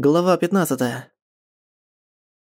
Глава 15.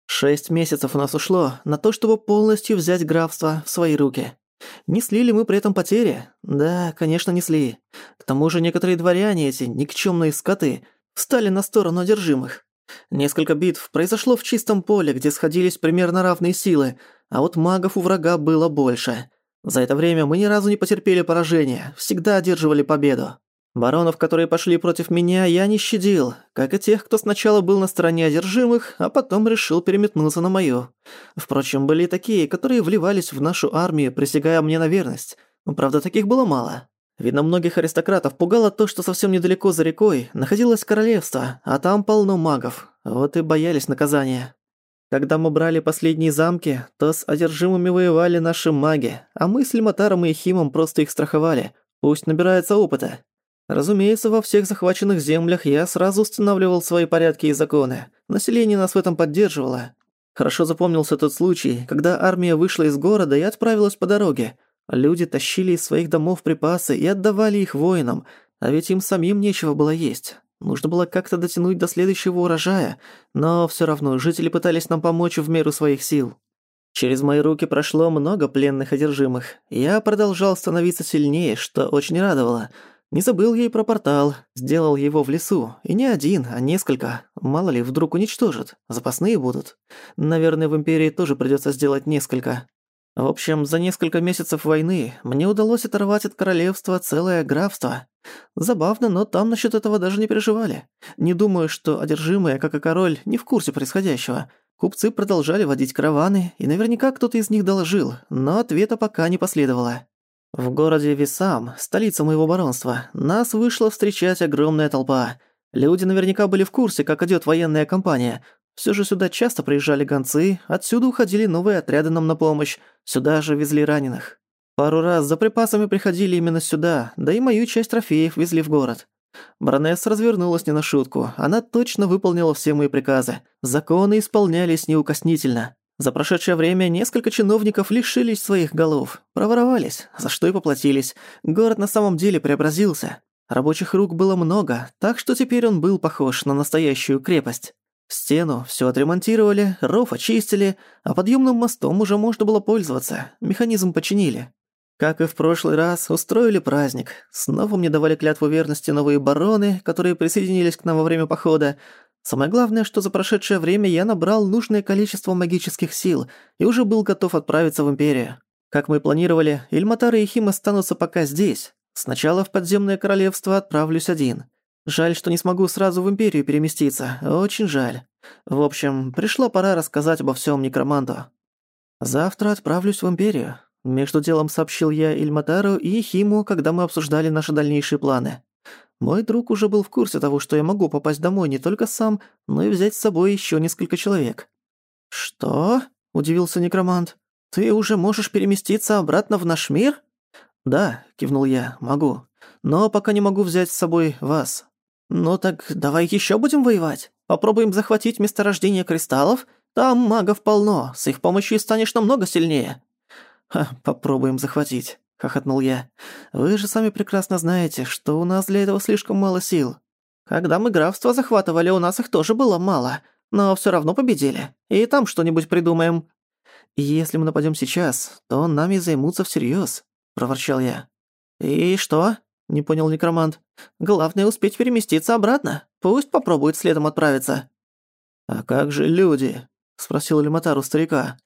Шесть месяцев у нас ушло на то, чтобы полностью взять графство в свои руки. Несли ли мы при этом потери? Да, конечно, несли. К тому же некоторые дворяне эти, никчёмные скоты, встали на сторону одержимых. Несколько битв произошло в чистом поле, где сходились примерно равные силы, а вот магов у врага было больше. За это время мы ни разу не потерпели поражения, всегда одерживали победу. Баронов, которые пошли против меня, я не щадил, как и тех, кто сначала был на стороне одержимых, а потом решил переметнуться на мою. Впрочем, были и такие, которые вливались в нашу армию, присягая мне на верность. Правда, таких было мало. Видно, многих аристократов пугало то, что совсем недалеко за рекой находилось королевство, а там полно магов. Вот и боялись наказания. Когда мы брали последние замки, то с одержимыми воевали наши маги, а мы с Лиматаром и Химом просто их страховали. Пусть набирается опыта. Разумеется, во всех захваченных землях я сразу устанавливал свои порядки и законы. Население нас в этом поддерживало. Хорошо запомнился тот случай, когда армия вышла из города и отправилась по дороге. Люди тащили из своих домов припасы и отдавали их воинам, а ведь им самим нечего было есть. Нужно было как-то дотянуть до следующего урожая, но всё равно жители пытались нам помочь в меру своих сил. Через мои руки прошло много пленных одержимых. Я продолжал становиться сильнее, что очень радовало – не забыл ей про портал, сделал его в лесу. И не один, а несколько. Мало ли, вдруг уничтожат. Запасные будут. Наверное, в Империи тоже придётся сделать несколько. В общем, за несколько месяцев войны мне удалось оторвать от королевства целое графство. Забавно, но там насчёт этого даже не переживали. Не думаю, что одержимые, как и король, не в курсе происходящего. Купцы продолжали водить караваны, и наверняка кто-то из них доложил, но ответа пока не последовало. В городе Висам, столица моего баронства, нас вышла встречать огромная толпа. Люди наверняка были в курсе, как идёт военная кампания. Всё же сюда часто приезжали гонцы, отсюда уходили новые отряды нам на помощь, сюда же везли раненых. Пару раз за припасами приходили именно сюда, да и мою часть трофеев везли в город. Баронесса развернулась не на шутку, она точно выполнила все мои приказы. Законы исполнялись неукоснительно. За прошедшее время несколько чиновников лишились своих голов, проворовались, за что и поплатились. Город на самом деле преобразился. Рабочих рук было много, так что теперь он был похож на настоящую крепость. Стену все отремонтировали, ров очистили, а подъемным мостом уже можно было пользоваться, механизм починили. Как и в прошлый раз, устроили праздник. Снова мне давали клятву верности новые бароны, которые присоединились к нам во время похода, Самое главное, что за прошедшее время я набрал нужное количество магических сил и уже был готов отправиться в Империю. Как мы и планировали, Ильматар и Хим останутся пока здесь. Сначала в подземное королевство отправлюсь один. Жаль, что не смогу сразу в Империю переместиться. Очень жаль. В общем, пришла пора рассказать обо всем некроманту. Завтра отправлюсь в Империю. Между делом сообщил я Ильматару и Химу, когда мы обсуждали наши дальнейшие планы. Мой друг уже был в курсе того, что я могу попасть домой не только сам, но и взять с собой ещё несколько человек. «Что?» – удивился некромант. «Ты уже можешь переместиться обратно в наш мир?» «Да», – кивнул я, – «могу. Но пока не могу взять с собой вас». «Ну так давай ещё будем воевать. Попробуем захватить месторождение кристаллов. Там магов полно, с их помощью станешь намного сильнее». «Ха, попробуем захватить» хохотнул я. «Вы же сами прекрасно знаете, что у нас для этого слишком мало сил. Когда мы графство захватывали, у нас их тоже было мало, но всё равно победили. И там что-нибудь придумаем». «Если мы нападём сейчас, то нами займутся всерьёз», — проворчал я. «И что?» — не понял некромант. «Главное успеть переместиться обратно. Пусть попробует следом отправиться». «А как же люди?» — спросил Элематар у старика.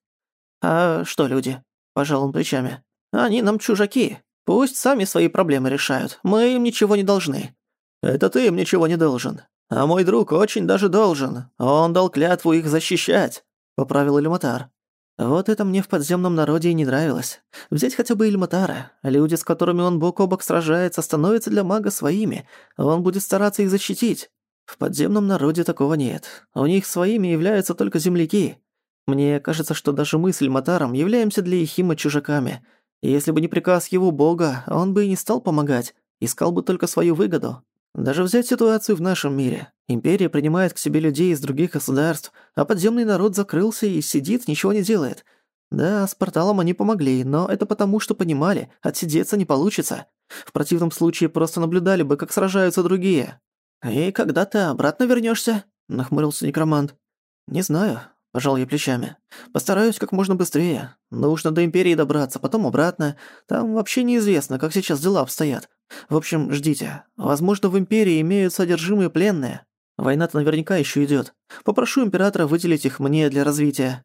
«А что люди?» — пожал он плечами. Они нам чужаки. Пусть сами свои проблемы решают. Мы им ничего не должны». «Это ты им ничего не должен. А мой друг очень даже должен. Он дал клятву их защищать», — поправил Эльматар. Вот это мне в подземном народе и не нравилось. Взять хотя бы Ильматара. Люди, с которыми он бок о бок сражается, становятся для мага своими. Он будет стараться их защитить. В подземном народе такого нет. У них своими являются только земляки. Мне кажется, что даже мы с Ильматаром являемся для Ехима чужаками. Если бы не приказ его бога, он бы и не стал помогать, искал бы только свою выгоду. Даже взять ситуацию в нашем мире. Империя принимает к себе людей из других государств, а подземный народ закрылся и сидит, ничего не делает. Да, с порталом они помогли, но это потому, что понимали, отсидеться не получится. В противном случае просто наблюдали бы, как сражаются другие. «И когда ты обратно вернёшься?» нахмурился некромант. «Не знаю», – пожал я плечами. «Постараюсь как можно быстрее. Нужно до Империи добраться, потом обратно. Там вообще неизвестно, как сейчас дела обстоят. В общем, ждите. Возможно, в Империи имеют содержимые пленные. Война-то наверняка ещё идёт. Попрошу Императора выделить их мне для развития».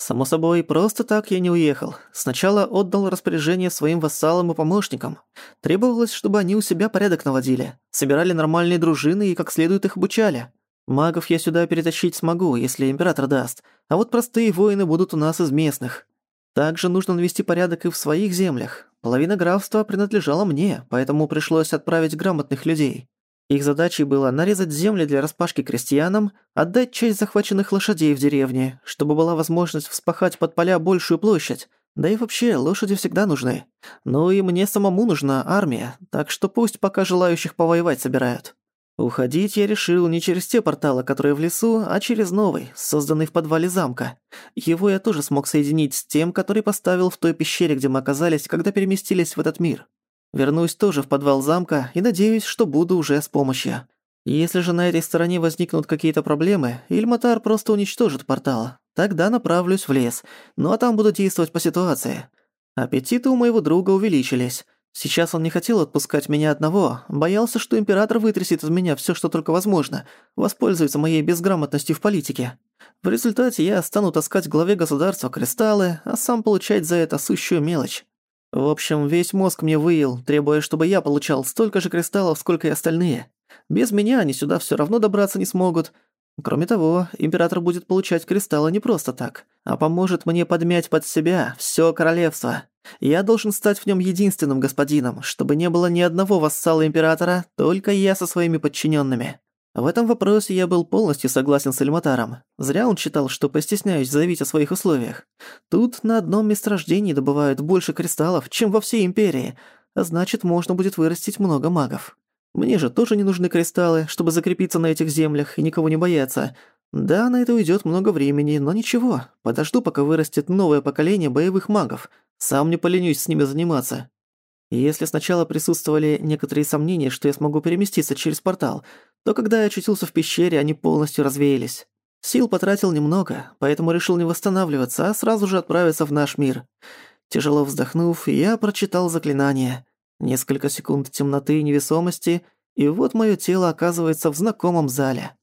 Само собой, просто так я не уехал. Сначала отдал распоряжение своим вассалам и помощникам. Требовалось, чтобы они у себя порядок наводили, собирали нормальные дружины и как следует их обучали. Магов я сюда перетащить смогу, если император даст, а вот простые воины будут у нас из местных. Также нужно навести порядок и в своих землях. Половина графства принадлежала мне, поэтому пришлось отправить грамотных людей. Их задачей было нарезать земли для распашки крестьянам, отдать часть захваченных лошадей в деревне, чтобы была возможность вспахать под поля большую площадь. Да и вообще, лошади всегда нужны. Ну и мне самому нужна армия, так что пусть пока желающих повоевать собирают. Уходить я решил не через те порталы, которые в лесу, а через новый, созданный в подвале замка. Его я тоже смог соединить с тем, который поставил в той пещере, где мы оказались, когда переместились в этот мир. Вернусь тоже в подвал замка и надеюсь, что буду уже с помощью. Если же на этой стороне возникнут какие-то проблемы, Ильматар просто уничтожит портал. Тогда направлюсь в лес, ну а там буду действовать по ситуации. Аппетиты у моего друга увеличились. Сейчас он не хотел отпускать меня одного, боялся, что император вытрясет из меня всё, что только возможно, воспользуется моей безграмотностью в политике. В результате я стану таскать главе государства кристаллы, а сам получать за это сущую мелочь. В общем, весь мозг мне выел, требуя, чтобы я получал столько же кристаллов, сколько и остальные. Без меня они сюда всё равно добраться не смогут. Кроме того, император будет получать кристаллы не просто так, а поможет мне подмять под себя всё королевство. Я должен стать в нём единственным господином, чтобы не было ни одного вассала императора, только я со своими подчинёнными. В этом вопросе я был полностью согласен с Эльматаром. Зря он считал, что постесняюсь заявить о своих условиях. Тут на одном месторождении добывают больше кристаллов, чем во всей Империи, а значит, можно будет вырастить много магов. Мне же тоже не нужны кристаллы, чтобы закрепиться на этих землях и никого не бояться. Да, на это уйдет много времени, но ничего. Подожду, пока вырастет новое поколение боевых магов. Сам не поленюсь с ними заниматься. Если сначала присутствовали некоторые сомнения, что я смогу переместиться через портал, то когда я очутился в пещере, они полностью развеялись. Сил потратил немного, поэтому решил не восстанавливаться, а сразу же отправиться в наш мир. Тяжело вздохнув, я прочитал заклинание. Несколько секунд темноты и невесомости, и вот моё тело оказывается в знакомом зале.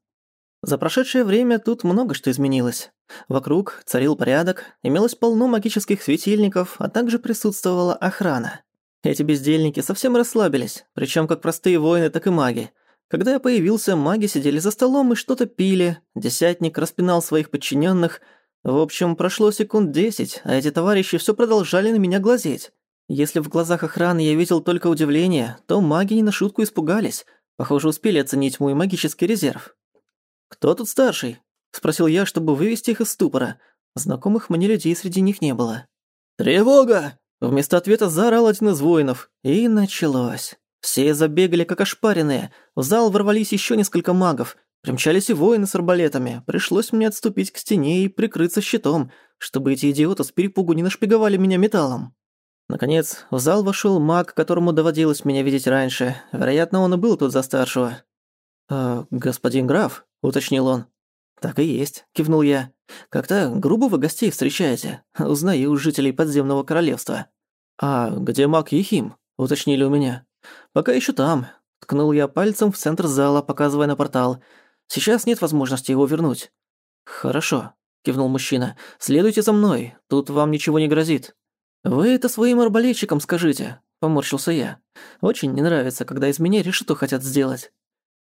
За прошедшее время тут много что изменилось. Вокруг царил порядок, имелось полно магических светильников, а также присутствовала охрана. Эти бездельники совсем расслабились, причем как простые воины, так и маги. Когда я появился, маги сидели за столом и что-то пили, десятник распинал своих подчиненных. В общем, прошло секунд десять, а эти товарищи все продолжали на меня глазеть. Если в глазах охраны я видел только удивление, то маги не на шутку испугались. Похоже, успели оценить мой магический резерв. «Кто тут старший?» – спросил я, чтобы вывести их из ступора. Знакомых мне людей среди них не было. «Тревога!» Вместо ответа заорал один из воинов. И началось. Все забегали как ошпаренные. В зал ворвались еще несколько магов. Примчались и воины с арбалетами. Пришлось мне отступить к стене и прикрыться щитом, чтобы эти идиоты с перепугу не нашпиговали меня металлом. Наконец, в зал вошел маг, которому доводилось меня видеть раньше. Вероятно, он и был тут за старшего. «Э, «Господин граф», — уточнил он. «Так и есть», — кивнул я. «Как-то грубо вы гостей встречаете. Узнаю у жителей подземного королевства». «А где маг Ехим?» — уточнили у меня. «Пока еще там». Ткнул я пальцем в центр зала, показывая на портал. «Сейчас нет возможности его вернуть». «Хорошо», — кивнул мужчина. «Следуйте за мной. Тут вам ничего не грозит». «Вы это своим арбалетчикам скажите», — поморщился я. «Очень не нравится, когда из меня решету хотят сделать».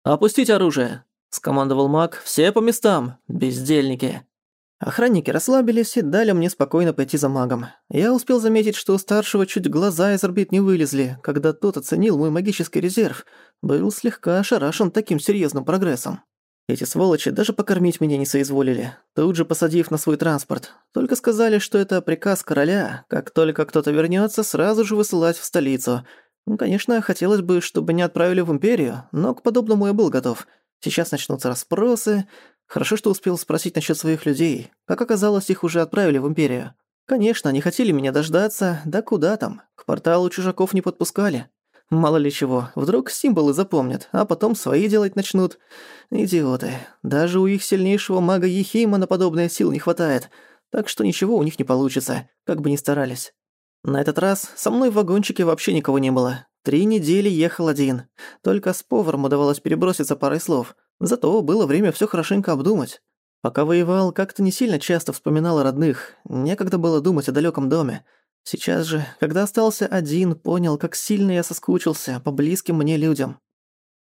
«Опустить оружие», — скомандовал маг. «Все по местам, бездельники». Охранники расслабились и дали мне спокойно пойти за магом. Я успел заметить, что у старшего чуть глаза из орбит не вылезли, когда тот оценил мой магический резерв. Был слегка ошарашен таким серьезным прогрессом. Эти сволочи даже покормить меня не соизволили, тут же посадив на свой транспорт. Только сказали, что это приказ короля, как только кто-то вернется, сразу же высылать в столицу. Ну, конечно, хотелось бы, чтобы не отправили в Империю, но к подобному я был готов. Сейчас начнутся расспросы, Хорошо, что успел спросить насчет своих людей. Как оказалось, их уже отправили в Империю. Конечно, они хотели меня дождаться, да куда там. К порталу чужаков не подпускали. Мало ли чего, вдруг символы запомнят, а потом свои делать начнут. Идиоты. Даже у их сильнейшего мага Ехима на подобное сил не хватает. Так что ничего у них не получится, как бы ни старались. На этот раз со мной в вагончике вообще никого не было. Три недели ехал один. Только с поваром удавалось переброситься парой слов. Зато было время всё хорошенько обдумать. Пока воевал, как-то не сильно часто вспоминал о родных. Некогда было думать о далёком доме. Сейчас же, когда остался один, понял, как сильно я соскучился по близким мне людям.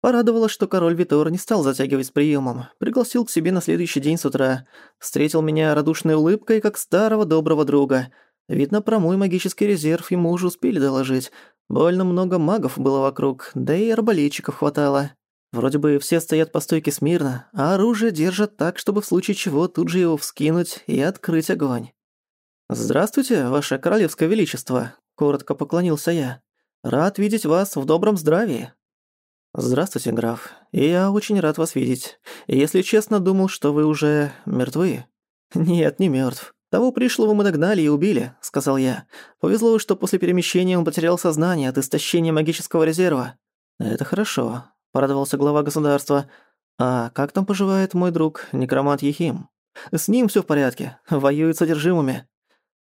Порадовало, что король Витор не стал затягивать с приемом, пригласил к себе на следующий день с утра, встретил меня радушной улыбкой, как старого доброго друга. Видно, про мой магический резерв ему уже успели доложить. Больно много магов было вокруг, да и арбалетчиков хватало. Вроде бы все стоят по стойке смирно, а оружие держат так, чтобы в случае чего тут же его вскинуть и открыть огонь. «Здравствуйте, ваше королевское величество», — коротко поклонился я. «Рад видеть вас в добром здравии». «Здравствуйте, граф. Я очень рад вас видеть. Если честно, думал, что вы уже мертвы». «Нет, не мертв. Того пришлого мы догнали и убили», — сказал я. «Повезло, что после перемещения он потерял сознание от истощения магического резерва». «Это хорошо», — порадовался глава государства. «А как там поживает мой друг, некромант Ехим?» «С ним все в порядке. Воюет с содержимыми».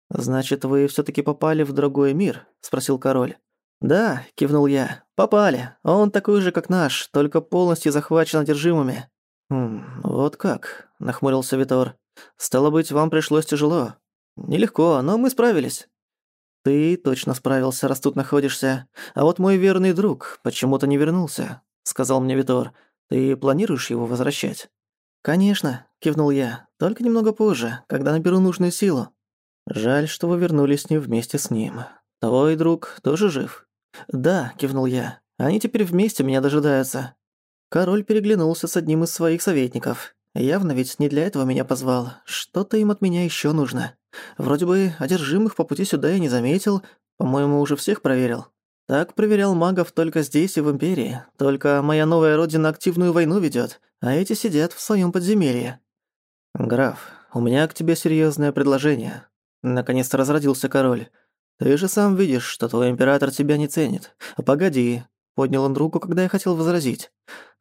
«Значит, вы все таки попали в другой мир?» — спросил король. «Да», — кивнул я, — «попали. Он такой же, как наш, только полностью захвачен одержимыми». «Хм, вот как», — нахмурился Витор. «Стало быть, вам пришлось тяжело». «Нелегко, но мы справились». «Ты точно справился, раз тут находишься. А вот мой верный друг почему-то не вернулся», — сказал мне Витор. «Ты планируешь его возвращать?» «Конечно», — кивнул я, — «только немного позже, когда наберу нужную силу». «Жаль, что вы вернулись не вместе с ним. Твой друг тоже жив?» «Да», — кивнул я. «Они теперь вместе меня дожидаются». Король переглянулся с одним из своих советников. Явно ведь не для этого меня позвал. Что-то им от меня ещё нужно. Вроде бы одержимых по пути сюда я не заметил. По-моему, уже всех проверил. Так проверял магов только здесь и в Империи. Только моя новая родина активную войну ведёт, а эти сидят в своём подземелье. «Граф, у меня к тебе серьёзное предложение», Наконец-то разродился король. «Ты же сам видишь, что твой император тебя не ценит. Погоди». Поднял он руку, когда я хотел возразить.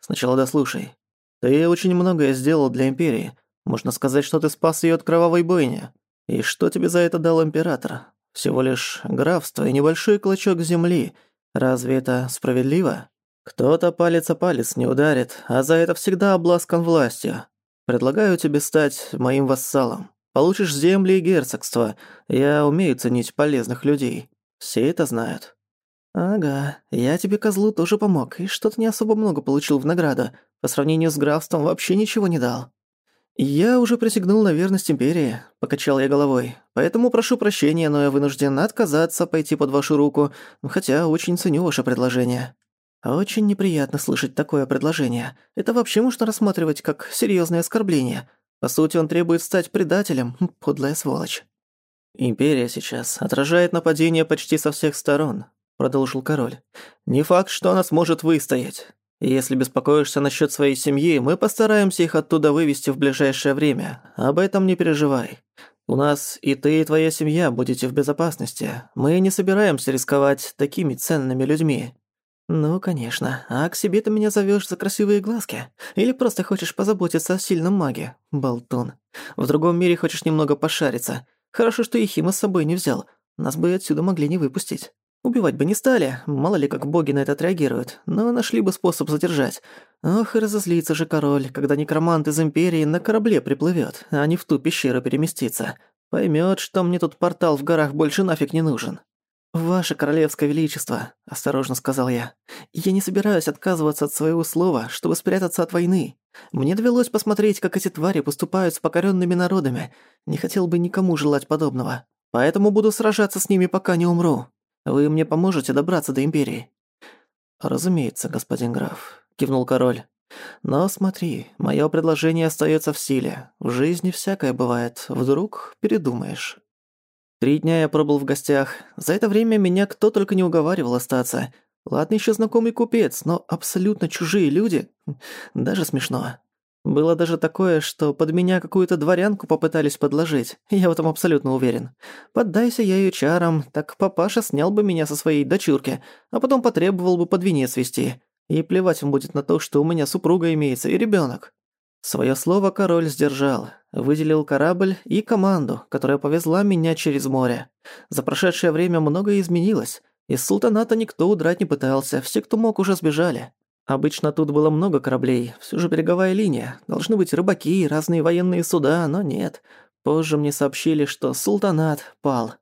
«Сначала дослушай. Ты очень многое сделал для Империи. Можно сказать, что ты спас её от кровавой бойни. И что тебе за это дал император? Всего лишь графство и небольшой клочок земли. Разве это справедливо? Кто-то палец о палец не ударит, а за это всегда обласкан властью. Предлагаю тебе стать моим вассалом. Получишь земли и герцогство. Я умею ценить полезных людей. Все это знают». «Ага, я тебе, козлу, тоже помог, и что-то не особо много получил в награду. По сравнению с графством вообще ничего не дал». «Я уже присягнул на верность Империи», — покачал я головой. «Поэтому прошу прощения, но я вынужден отказаться пойти под вашу руку, хотя очень ценю ваше предложение». «Очень неприятно слышать такое предложение. Это вообще можно рассматривать как серьёзное оскорбление. По сути, он требует стать предателем, подлая сволочь. «Империя сейчас отражает нападение почти со всех сторон», — продолжил король. «Не факт, что она сможет выстоять. Если беспокоишься насчет своей семьи, мы постараемся их оттуда вывести в ближайшее время. Об этом не переживай. У нас и ты, и твоя семья будете в безопасности. Мы не собираемся рисковать такими ценными людьми. «Ну, конечно. А к себе ты меня зовёшь за красивые глазки? Или просто хочешь позаботиться о сильном маге, болтун? В другом мире хочешь немного пошариться? Хорошо, что Ехима с собой не взял. Нас бы отсюда могли не выпустить. Убивать бы не стали, мало ли как боги на это отреагируют, но нашли бы способ задержать. Ох, и разозлится же король, когда некромант из Империи на корабле приплывёт, а не в ту пещеру переместится. Поймёт, что мне тут портал в горах больше нафиг не нужен». «Ваше королевское величество», — осторожно сказал я, — «я не собираюсь отказываться от своего слова, чтобы спрятаться от войны. Мне довелось посмотреть, как эти твари поступают с покоренными народами. Не хотел бы никому желать подобного. Поэтому буду сражаться с ними, пока не умру. Вы мне поможете добраться до Империи?» «Разумеется, господин граф», — кивнул король. «Но смотри, мое предложение остается в силе. В жизни всякое бывает. Вдруг передумаешь». Три дня я пробыл в гостях. За это время меня кто только не уговаривал остаться. Ладно еще знакомый купец, но абсолютно чужие люди. Даже смешно. Было даже такое, что под меня какую-то дворянку попытались подложить. Я в этом абсолютно уверен. Поддайся я её чарам, так папаша снял бы меня со своей дочурки, а потом потребовал бы под венец вести. И плевать им будет на то, что у меня супруга имеется и ребёнок. Своё слово король сдержал, выделил корабль и команду, которая повезла меня через море. За прошедшее время многое изменилось. Из султаната никто удрать не пытался, все, кто мог, уже сбежали. Обычно тут было много кораблей, всё же береговая линия. Должны быть рыбаки, разные военные суда, но нет. Позже мне сообщили, что султанат пал.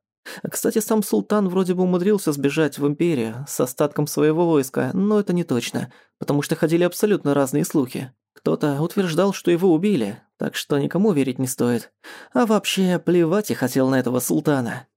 Кстати, сам султан вроде бы умудрился сбежать в империю с остатком своего войска, но это не точно, потому что ходили абсолютно разные слухи. Кто-то утверждал, что его убили, так что никому верить не стоит. А вообще, плевать я хотел на этого султана.